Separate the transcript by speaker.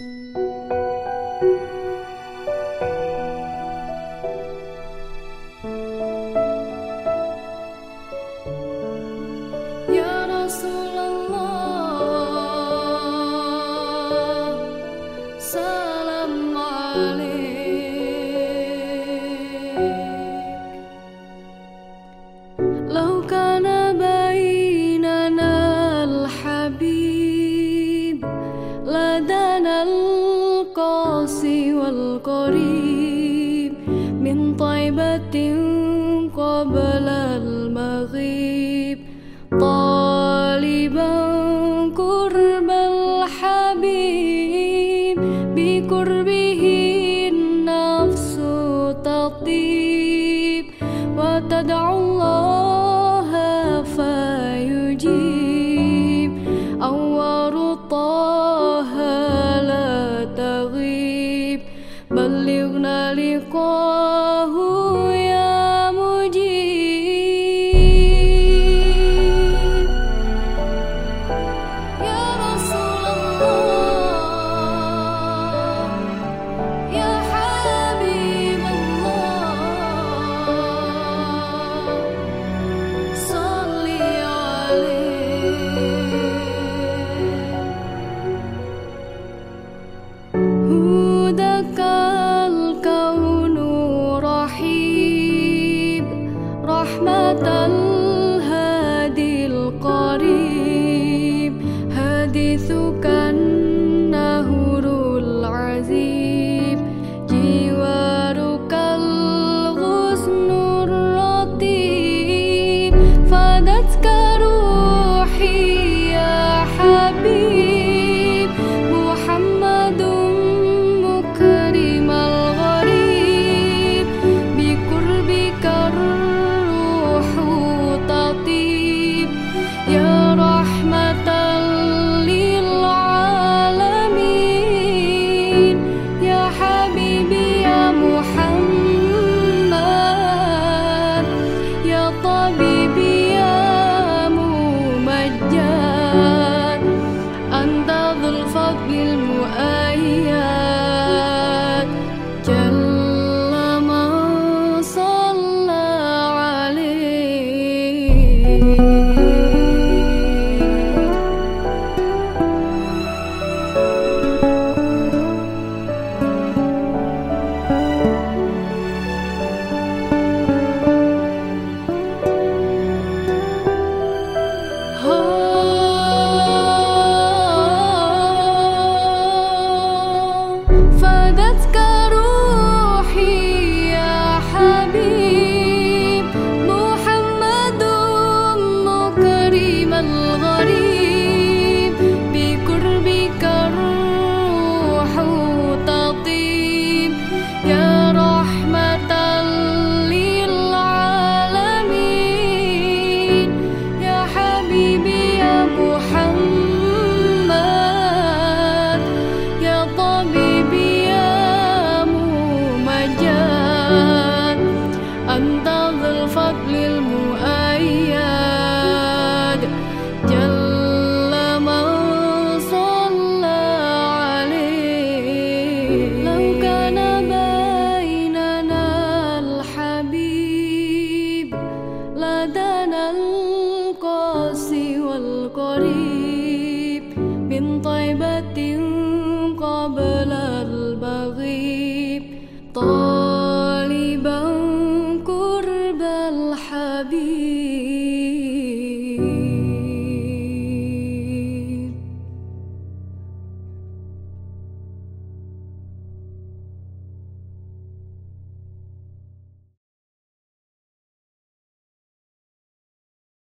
Speaker 1: Música العاصي والقريب من طيبة قبل المغيب. طالبا قرب الحبيب بقربه النفس تطيب. وتدعو الله who tan الغريب قبل